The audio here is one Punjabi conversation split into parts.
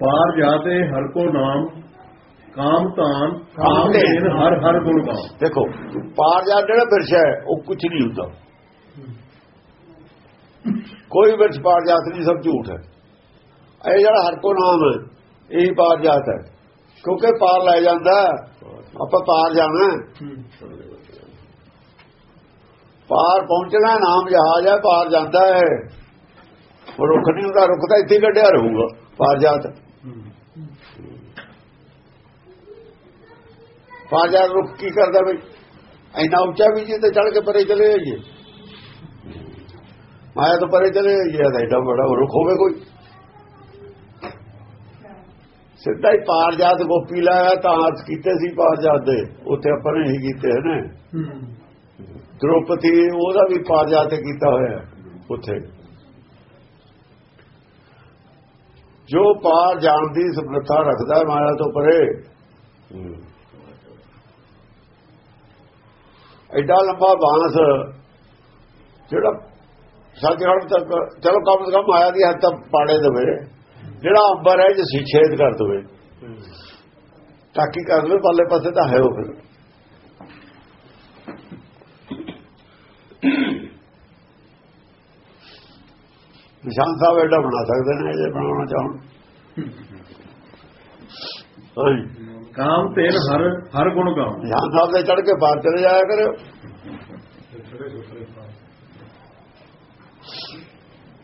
ਪਾਰ ਜਾਤੇ ਹਰ ਕੋ ਨਾਮ ਕਾਮ ਧਾਨ ਕਾਮ ਧੇਨ। ਹਰ ਹਰ ਗੁਣ ਗਾਉ ਦੇਖੋ ਪਾਰ ਜਾ ਜਿਹੜਾ ਬਿਰਛਾ ਹੈ ਉਹ ਕੁਝ ਨਹੀਂ ਹੁੰਦਾ ਕੋਈ ਬਿਰਛ ਪਾਰ ਜਾਤ ਨਹੀਂ ਸਭ ਝੂਠ ਹੈ ਇਹ ਜਿਹੜਾ ਹਰ ਕੋ ਨਾਮ ਹੈ ਇਹੀ ਪਾਰ ਜਾਤ ਹੈ ਕਿਉਂਕਿ ਪਾਰ ਲੈ ਜਾਂਦਾ। ਆਪਾਂ ਪਾਰ ਜਾਣਾ। ਪਾਰ ਪਹੁੰਚਣਾ ਨਾਮ ਜਹਾਜ਼ ਹੈ ਪਾਰ ਜਾਂਦਾ ਹੈ ਉਹ ਰੁੱਖ ਨਹੀਂ ਹੁੰਦਾ ਰੁੱਖ ਤਾਂ ਇੱਥੇ ਕੱਢਿਆ ਰਹੂਗਾ ਪਾਰ ਜਾਤ ਪਾਰ ਜਾਤ ਰੁੱਖ ਕੀ ਕਰਦਾ ਬਈ? ਇੰਨਾ ਉੱਚਾ ਵੀ ਜੀ ਤੇ ਚੜ ਕੇ ਪਰੇ ਚਲੇ ਜਾਈਏ। ਮਾਇਆ ਤੋਂ ਪਰੇ ਚਲੇ ਜਾਈਏ ਤਾਂ ਐਡਾ ਬੜਾ ਰੁੱਖ ਹੋਵੇ ਕੋਈ। ਸਿੱਧਾ ਹੀ ਪਾਰ ਗੋਪੀ ਲਾਇਆ, ਤਾਂ ਅਰਥ ਕੀਤੇ ਸੀ ਪਾਰਜਾਤ ਦੇ। ਉੱਥੇ ਆਪਾਂ ਨੇ ਹੀ ਕੀਤੇ ਨੇ। ਦ੍ਰੋਪਦੀ, ਉਹਦਾ ਵੀ ਪਾਰਜਾਤ ਤੇ ਕੀਤਾ ਹੋਇਆ ਉੱਥੇ। ਜੋ ਪਾਰ ਜਾਣ ਦੀ ਸਮਰੱਥਾ ਰੱਖਦਾ ਮਾਇਆ ਤੋਂ ਪਰੇ। ਐਡਾ ਲੰਬਾ ਬਾਂਸ ਜਿਹੜਾ ਸੱਚਖੰਡ ਤੱਕ, ਚਲੋ ਕਮ ਸੇ ਕਮ ਮਾਇਆ ਦੀ ਹੱਦ ਤੱਕ ਪਾੜੇ ਦੇਵੇ, ਜਿਹੜਾ ਅੰਬਰ ਹੈ ਜਿਸ ਛੇਦ ਕਰ ਦੇਵੇ। ਤਾਕੀ ਕਰ ਦੇਵੇ ਪਾਲੇ ਪਾਸੇ ਤਾਂ ਹੈ ਉਹ ਫਿਰ। ਨਿਸ਼ਾਨ ਸਾਹਿਬ ਐਡਾ ਬਣਾ ਸਕਦੇ ਨੇ ਜੇ ਬਣਾਉਣਾ ਚਾਹਣ। ਕਾਮ ਤੇਨ ਹਰ ਹਰ ਗੁਣ ਗਾਉ ਨਿਸ਼ਾਨ ਸਾਹਿਬ ਦੇ ਚੜ ਕੇ ਬਾਹਰ ਚਲੇ ਜਾਇਆ ਕਰਿਓ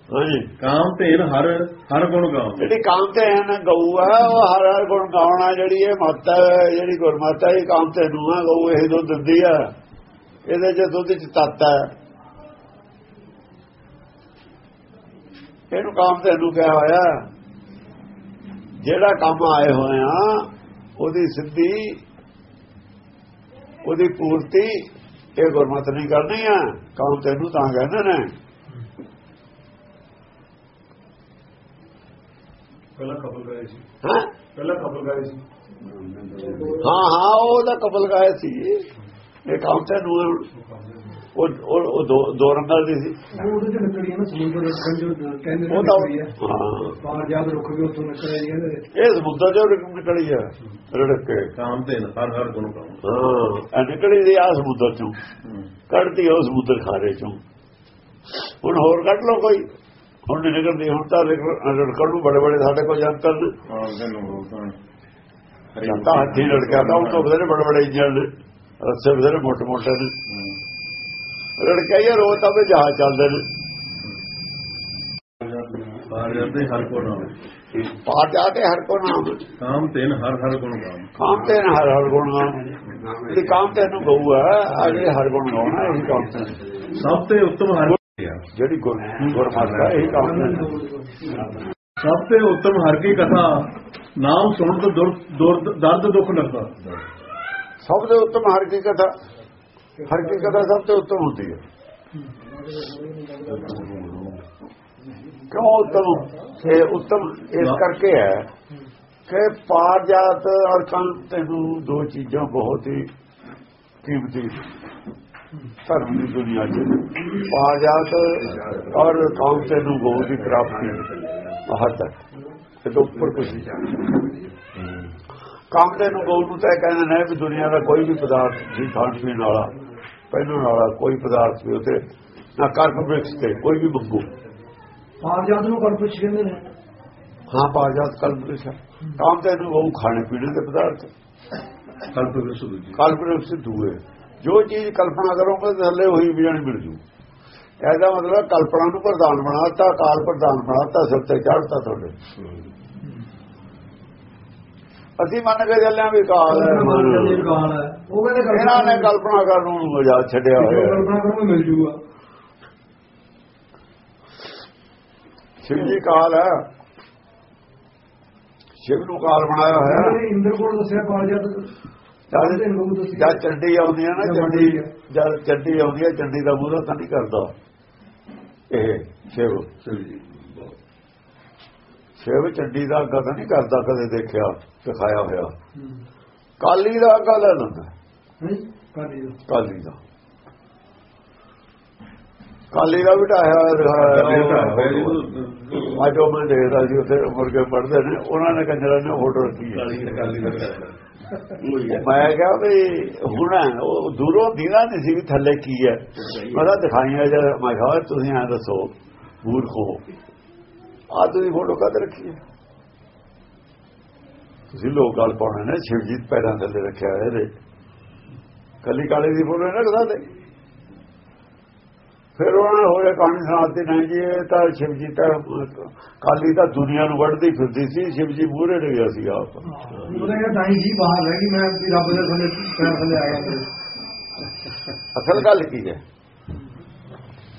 ਹਾਂਜੀ ਕਾਮ ਤੇਨ ਹਰ ਹਰ ਗੁਣ ਗਾਉ ਜਿਹੜੀ ਕਾਮ ਤੇ ਹੈ ਨਾ ਗਊ ਹੈ ਉਹ ਹਰ ਹਰ ਗੁਣ ਗਾਉਣਾ ਜਿਹੜੀ ਇਹ ਮਾਤਾ ਜਿਹੜੀ ਗੁਰਮਾਤਾ ਇਹ ਕਾਮ ਤੇ ਨੂੰ ਹੈ ਗਊ ਇਹ ਦੁੱਧ ਦਿੰਦੀ ਹੈ ਇਹਦੇ ਚ ਦੁੱਧ ਚ ਤੱਤ ਹੈ ਇਹਨੂੰ ਕਾਮ ਤੇ ਨੂੰ ਕਿਹਾ ਹੋਇਆ। ਜਿਹੜਾ ਕੰਮ ਆਏ ਹੋਏ ਆ ਉਹਦੀ ਸਿੱਧੀ ਉਹਦੀ ਪੂਰਤੀ ਇਹ ਗੁਰਮਤ ਨਹੀਂ ਕਰਨੀ ਆ ਕਾਮ ਤੈਨੂੰ ਤਾਂ ਕਹਿੰਦੇ ਨੇ? ਪਹਿਲਾਂ ਕਬਲ ਗਏ ਸੀ। ਹਾਂ? ਪਹਿਲਾਂ ਕਬਲ ਗਏ ਸੀ। ਹਾਂ ਹਾਂ ਉਹ ਤਾਂ ਕਬਲ ਗਾਇਆ ਸੀ। ਇਹ ਕੰਮ ਤੇ ਨੂੰ ਉਹ ਉਹ- ਉਹ ਦੋ ਦੋ ਰੰਗਾਂ ਦੀ ਸੀ। ਉਹਦੇ ਚ ਨਿਕਲੀ ਹੈ ਨਾ ਸਮੁੰਦਰ ਰੱਖਣ ਜੋ ਕਹਿੰਦੇ ਨੇ ਉਹ ਤਾਂ ਹੈ। ਬਾਹਰ ਜਾ ਕੇ ਰੁਕ ਕੇ ਉੱਥੋਂ ਨਿਕਲ ਆਈ ਹੈ ਇਹ ਸਮੁੰਦਰ ਜੋ ਨਿਕਲੀ ਹੈ ਰੜਕ ਕੇ। ਕਾਮ ਤੇਨ ਹਰ ਹਰ ਗੁਣ ਗਾਉ ਹਾਂ ਇਹ ਨਿਕਲੀ ਦੀ ਆ ਸਮੁੰਦਰ ਚੋਂ। ਕੱਢਦੀ ਉਹ ਸਮੁੰਦਰ ਖਾਰੇ ਚੋਂ। ਹੁਣ ਹੋਰ ਕੱਢ ਲਓ ਕੋਈ। ਹੁਣ ਨਹੀਂ ਨਿਕਲਦੀ ਹੁਣ ਤਾਂ ਰੜਕਣ ਨੂੰ ਬੜੇ ਬੜੇ ਸਾਡੇ ਕੋਲ ਜੰਤਰ ਨੇ। ਹਾਂ ਤੈਨੂੰ ਤਾਂ ਹੱਥੀ ਰੜਕਿਆ ਤਾਂ ਉਹ ਤੋਂ ਬੜੇ ਬੜੇ ਇੰਜਣ ਰੱਸੇ ਬੜੇ ਮੋਟੇ ਮੋਟੇ ਨੇ। ਰੜਕਿਆ ਰੋ ਤਾਂ ਵੀ ਜਹਾਜ਼ ਚੱਲਦੇ ਨੇ। ਪਾਰ ਜਾਤੇ ਹਰ ਕੋ ਨਾਮ। ਪਾਰ ਜਾ ਕੇ ਹਰ ਕੋ ਨਾਮ। ਕਾਮ ਤੇਨ ਹਰ ਹਰ ਗੁਣ ਗਾਉ ਕਾਮ ਤੇ ਹਰ ਹਰ ਗੁਣ ਗਾਉਣ। ਇਹ ਕਾਮ ਤੇ ਨੂੰ ਗਊ ਹੈ ਅਗੇ ਹਰ ਗੁਣ ਗਾਉਣਾ ਇਹ ਕਾਮ ਤੇ ਸਭ ਤੇ ਉੱਤਮ ਹਰ ਜਿਹੜੀ ਗੁਰ ਗੁਰਮਤਿ ਹੈ ਇਹ ਕਾਮ ਤੇ ਸਭ ਤੇ ਉੱਤਮ ਹਰ ਕੀ ਕਥਾ ਨਾਮ ਸੁਣ ਤੋਂ ਦੁਰ- ਦੁਰ- ਦਰਦ ਦੁੱਖ ਲੱਗਦਾ। ਸਭ ਤੋਂ ਉੱਤਮ ਹਰ ਕੀ ਕਥਾ। ਹਰ ਕੀ ਕਥਾ ਸਭ ਤੋਂ ਉੱਤਮ ਹੁੰਦੀ ਹੈ? ਕਿਉਂ ਉੱਤਮ? ਇਹ ਉੱਤਮ ਇਸ ਕਰਕੇ ਹੈ ਕਿ ਪਾਰ ਜਾਤ ਔਰ ਕੰਤ ਨੂੰ ਦੋ ਚੀਜ਼ਾਂ ਬਹੁਤ ਹੀ ਕੀਮਤੀ ਧਰਮ ਦੀ ਦੁਨੀਆ 'ਚ। ਪਾਰ ਜਾਤ ਔਰ ਕੰਤ ਨੂੰ ਬਹੁਤ ਹੀ ਪ੍ਰਾਪਤੀ ਮਹੱਤ ਹੈ। ਤੇ ਉੱਪਰ ਕੁਝ ਨਹੀਂ ਕੰਮ ਦੇ ਨੂੰ ਗਊ ਨੂੰ ਤਾਂ ਇਹ ਕਹਿੰਦੇ ਨੇ ਵੀ ਦੁਨੀਆ ਦਾ ਕੋਈ ਵੀ ਪਦਾਰਥ ਜੀ ਖਾਣ ਪੀਣ ਵਾਲਾ ਪਹਿਨਣ ਵਾਲਾ ਕੋਈ ਪਦਾਰਥ ਵੀ ਉਤੇ ਨਾ ਕਰਪ ਬ੍ਰਿਕਸ ਤੇ ਕੋਈ ਵੀ ਮੰਗੂ। ਜਾ ਨੂੰ ਕਰ ਪੁੱਛ ਕਹਿੰਦੇ ਨੇ। ਹਾਂ ਪਾਜਾਤ ਕਲਪ ਬ੍ਰਿਕਸ ਹੈ। ਕੰਮ ਤੇ ਨੂੰ ਗਊ ਖਾਣੇ ਪੀਣੇ ਦੇ ਪਦਾਰਥ। ਕਲਪ ਵਿਸੂ ਦੂਜੀ। ਕਲਪ ਬ੍ਰਿਕਸ ਦੂਏ ਜੋ ਚੀਜ਼ ਕਲਪਨਾ ਕਰੋਗੇ ਥੱਲੇ ਉਹੀ ਬਿਜਾਣੀ ਮਿਲ ਜੂ। ਇਹਦਾ ਮਤਲਬ ਕਲਪਨਾ ਨੂੰ ਪ੍ਰਧਾਨ ਬਣਾਤਾ ਕਾਲ ਪ੍ਰਧਾਨ ਬਣਾਤਾ ਸਿਰ ਤੇ ਚੜ੍ਹਤਾ ਤੁਹਾਡੇ। ਅਸੀਂ ਮੰਨ ਕੇ ਚੱਲਿਆ ਵੀ ਕਾਲ ਹੈ। ਕਾਲ ਉਹ ਕਹਿੰਦੇ ਇਹਨਾਂ ਨੇ ਕਲਪਨਾ ਕਰਨ ਨੂੰ ਮਜਾ ਛੱਡਿਆ ਹੋਇਆ। ਕਲਪਨਾ ਕਰੋ ਮਿਲ ਜੂਗਾ। ਸ਼ਿਵ ਜੀ ਕਾਲ ਹੈ। ਸ਼ਿਵ ਨੂੰ ਕਾਲ ਬਣਾਇਆ ਹੋਇਆ। ਇੰਦਰ ਕੋਲ ਦੱਸਿਆ ਜਾ ਜਦ ਜਦ ਚੰਡੀ ਆਉਂਦੀ ਹੈ ਨਾ ਚੰਡੀ ਜਦ ਚੰਡੀ ਆਉਂਦੀ ਹੈ ਚੰਡੀ ਦਾ ਮੂਹਰਾ ਤਾਂ ਨਹੀਂ ਕਰਦਾ। ਇਹ ਸ਼ਿਵ ਸ਼ਿਵ ਚੰਡੀ ਦਾ ਅੱਗਾ ਤਾਂ ਨਹੀਂ ਕਰਦਾ ਕਦੇ ਦੇਖਿਆ ਦਿਖਾਇਆ ਹੋਇਆ। ਕਾਲੀ ਦਾ ਅੱਗਾ ਲੈ ਲੈਂਦਾ। ਨਹੀਂ ਕਾਲੀ ਦਾ। ਕਾਲੀ ਦਾ। ਕਾਲੀ ਦਾ ਵੀ ਢਾਇਆ ਹੋਇਆ ਦਿਖਾਇਆ ਇਹ ਤਾਂ ਹੋਇਆ। ਹੈ ਜੀ। ਅੱਜ ਉਹ ਮੈਂ ਦੇਖਦਾ ਸੀ ਉੱਥੇ ਮੁਰਗੇ ਪੜਦੇ ਨੇ। ਉਹਨਾਂ ਨੇ ਕੰਜਰਾਂ ਨੇ ਫੋਟੋ ਰੱਖੀ ਹੈ। ਕਾਲੀ ਕਾਲੀ ਦਾ ਹੈ ਮੈਂ ਕਿਹਾ ਵੀ ਹੁਣ ਉਹ ਦੂਰੋਂ ਦੀਨਾ ਨਹੀਂ ਸੀ ਵੀ ਥੱਲੇ ਕੀ ਹੈ। ਮੈਂ ਦਿਖਾਈਆਂ ਜਦ ਮੈਂ ਕਿਹਾ ਤੁਸੀਂ ਐ ਦੱਸੋ ਮੂਰਖੋ ਆ ਤੁਸੀਂ ਫੋਟੋ ਕਦ ਰੱਖੀ ਹੈ? ਤੁਸੀਂ ਲੋਕ ਗੱਲ ਪਾਉਣੇ ਨੇ ਸ਼ਿਵਜੀਤ ਪੈਰਾਂ ਥੱਲੇ ਰੱਖਿਆ ਹੋਇਆ ਇਹਦੇ। ਕੱਲੀ ਕਾਲੇ ਦੀ ਫੋਟੋ ਨਾ ਕਦਾ ਤੇ। ਫਿਰ ਉਹਨਾਂ ਹੋਇਆ ਕਹਾਣੀ ਸੁਣਾਤੀ ਨਹੀਂ ਜੀ ਇਹ ਤਾਂ ਸ਼ਿਵਜੀ ਤਾਂ ਕਾਲੀ ਤਾਂ ਦੁਨੀਆ ਨੂੰ ਵੜਦੀ ਫਿਰਦੀ ਸੀ ਸ਼ਿਵਜੀ ਮੂਹਰੇ ਰਹਿ ਗਿਆ ਸੀ ਆਪ। ਉਹਦਾ ਇਹ ਤਾਂ ਹੀ ਬਾਹਰ ਰਹਿ ਗਈ ਮੈਂ ਵੀ ਰੱਬ ਦੇ ਥੱਲੇ ਪੈਰ ਥੱਲੇ ਆ ਗਿਆ ਤੇ ਅਸਲ ਗੱਲ ਕੀ ਹੈ?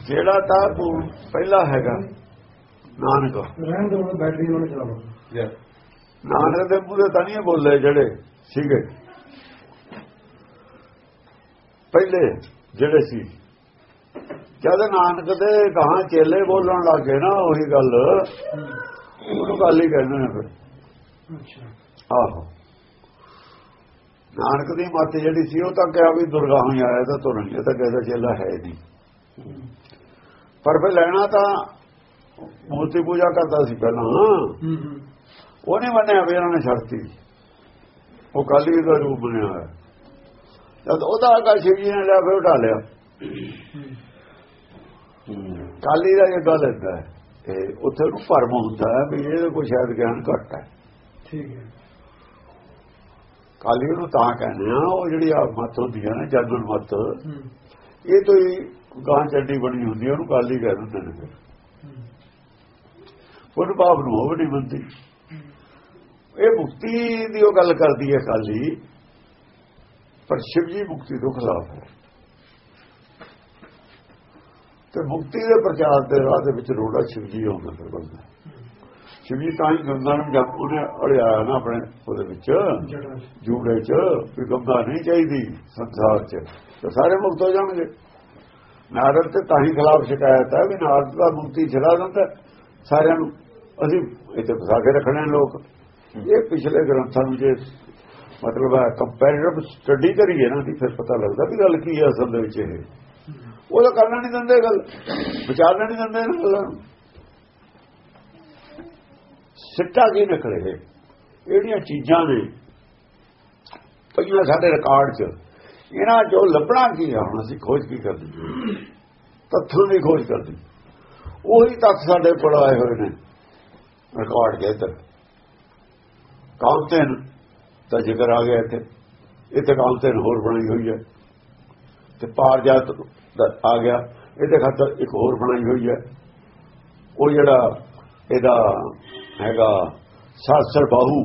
ਜਿਹੜਾ ਤੂੰ ਪਹਿਲਾ ਹੈਗਾ ਨਾਨਕ। ਰਹਿਣ ਦੇ ਉਹ ਬੈਟਰੀ ਉਹਨੇ ਚਲਾਵਾ ਯਾ ਨਾਨਕ ਦੇ ਮੂਹਰੇ ਤਾਂ ਨਹੀਂ ਬੋਲੇ ਜਿਹੜੇ ਸੀਗੇ। ਪਹਿਲੇ ਜਿਹੜੇ ਸੀ। ਜਦ ਨਾਨਕ ਦੇ ਗਾਂ ਚੇਲੇ ਬੋਲਣ ਲੱਗੇ ਨਾ ਉਹੀ ਗੱਲ। ਉਹਨੂੰ ਗੱਲ ਹੀ ਕਹਿੰਦੇ ਨੇ ਫਿਰ। ਅੱਛਾ। ਆਹੋ। ਨਾਨਕ ਦੀ ਮੱਤ ਜਿਹੜੀ ਸੀ ਉਹ ਤਾਂ ਕਿਹਾ ਵੀ ਦੁਰਗਾ ਹੋਈ ਆਇਆ ਤਾਂ ਤੁਰਨ ਇਹ ਤਾਂ ਕਹਿੰਦਾ ਚੇਲਾ ਹੈ ਨਹੀਂ। ਪਰ ਫਿਰ ਲੈਣਾ ਤਾਂ ਮੂਰਤੀ ਪੂਜਾ ਕਰਦਾ ਸੀ ਪਹਿਲਾਂ। ਹੂੰ ਹੂੰ। ਉਹਨੇ ਮੰਨਿਆ ਵੀ ਇਹਨਾਂ ਨੇ ਛੱਡਤੀ। ਉਹ ਕਾਲੀ ਦਾ ਰੂਪ ਬਣਿਆ ਹੋਇਆ। ਜਦ ਉਹਦਾ ਆਗਾ ਸ਼ਿਵ ਜੀ ਨੇ ਲਿਆ ਫਿਰ ਉਠਾ ਲਿਆ। ਕਾਲੀ ਦਾ ਇਹ ਗੱਲ ਹੈ ਤੇ ਉੱਥੇ ਨੂੰ ਭਰਮ ਹੁੰਦਾ ਹੈ ਵੀ ਇਹਦੇ ਕੋਈ ਸ਼ਾਇਦ ਗਿਆਨ ਘੱਟ ਹੈ। ਠੀਕ ਹੈ। ਕਾਲੀ ਨੂੰ ਤਾਂ ਕਹਿੰਦੇ ਆ ਉਹ ਜਿਹੜੀ ਆ ਮੱਤ ਹੁੰਦੀ ਹੈ ਨਾ ਜਨਰਲ ਮੱਤ ਇਹ ਤੋਂ ਹੀ ਗਾਂ ਚੱਡੀ ਬਣੀ ਹੁੰਦੀ ਹੈ ਉਹਨੂੰ ਕਾਲੀ ਕਹਿ ਦਿੰਦੇ ਨੇ ਫਿਰ। ਉਹਨੂੰ ਭਾਵ ਨੂੰ ਉਹ ਵੀ ਨਹੀਂ ਮੰਨਦੀ। ਇਹ ਮੁਕਤੀ ਦੀ ਉਹ ਗੱਲ ਕਰਦੀ ਹੈ ਕਾਲੀ ਪਰ ਸ਼ਿਵ ਜੀ ਮੁਕਤੀ ਤੋਂ ਖਿਲਾਫ ਹੈ ਤੇ ਮੁਕਤੀ ਦੇ ਪ੍ਰਚਾਰ ਦੇ ਰਾਹ ਦੇ ਵਿੱਚ ਰੋੜਾ ਸ਼ਿਵ ਜੀ ਆਉਂਦਾ ਫਿਰ ਬੰਦਾ। ਸ਼ਿਵ ਜੀ ਤਾਂ ਹੀ ਗੰਗਾ ਨੂੰ ਜਦ ਉਹਨੇ ਅੜਿਆ ਨਾ ਆਪਣੇ ਉਹਦੇ ਵਿੱਚ, ਜੂੜੇ ਚ, ਵੀ ਗੰਗਾ ਨਹੀਂ ਚਾਹੀਦੀ ਸੰਸਾਰ ਚ। ਤਾਂ ਸਾਰੇ ਮੁਕਤ ਹੋ ਜਾਣਗੇ। ਨਾਰਦ ਤੇ ਤਾਂ ਹੀ ਖਿਲਾਫ ਸ਼ਿਕਾਇਤ ਹੈ ਵੀ ਨਾਰਦ ਦਾ ਮੁਕਤੀ ਛੜਾ ਦਿੰਦਾ ਸਾਰਿਆਂ ਨੂੰ। ਅਸੀਂ ਇੱਥੇ ਫਸਾ ਕੇ ਰੱਖਣੇ ਲੋਕ। ਇਹ ਪਿਛਲੇ ਗ੍ਰੰਥਾਂ ਨੂੰ ਜੇ ਮਤਲਬ ਹੈ ਕੰਪੈਰੀਟਿਵ ਸਟੱਡੀ ਕਰੀਏ ਨਾ ਦੀ, ਫਿਰ ਪਤਾ ਲੱਗਦਾ ਵੀ ਗੱਲ ਕੀ ਹੈ ਅਸਲ ਦੇ ਵਿੱਚ ਇਹ। ਉਹਦਾ ਕਰਨਾ ਨਹੀਂ ਦਿੰਦੇ ਗੱਲ, ਵਿਚਾਰਨਾ ਨਹੀਂ ਦਿੰਦੇ ਇਹਨਾਂ ਗੱਲਾਂ ਨੂੰ। ਸਿੱਟਾ ਕੀ ਨਿਕਲੇ ਇਹ? ਚੀਜ਼ਾਂ ਨੇ? ਪਹਿਲਾਂ ਸਾਡੇ ਰਿਕਾਰਡ 'ਚ। ਇਹਨਾਂ ਚੋਂ ਲੱਭਣਾ ਕੀ ਆ? ਹੁਣ ਅਸੀਂ ਖੋਜ ਕੀ ਕਰਨੀ? ਤੱਥਾਂ ਦੀ ਖੋਜ ਕਰਦੀ ਉਹੀ ਤੱਥ ਸਾਡੇ ਕੋਲ ਆਏ ਹੋਏ ਨੇ। ਰਿਕਾਰਡ ਦੇ ਇੱਧਰ। ਕਾਉਂਟਨ ਦਾ ਜ਼ਿਕਰ ਆ ਗਿਆ ਇੱਥੇ। ਇੱਥੇ ਕਾਉਂਟਨ ਹੋਰ ਬਣੀ ਹੋਈ ਹੈ। ਤੇ ਪਾਰਜਾਤ ਦਾ ਆ ਗਿਆ। ਇਹਦੇ ਖਾਤਰ ਇੱਕ ਹੋਰ ਬਣਾਈ ਹੋਈ ਹੈ। ਉਹ ਜਿਹੜਾ ਇਹਦਾ ਹੈਗਾ ਸਾਸਰ ਬਾਹੂ।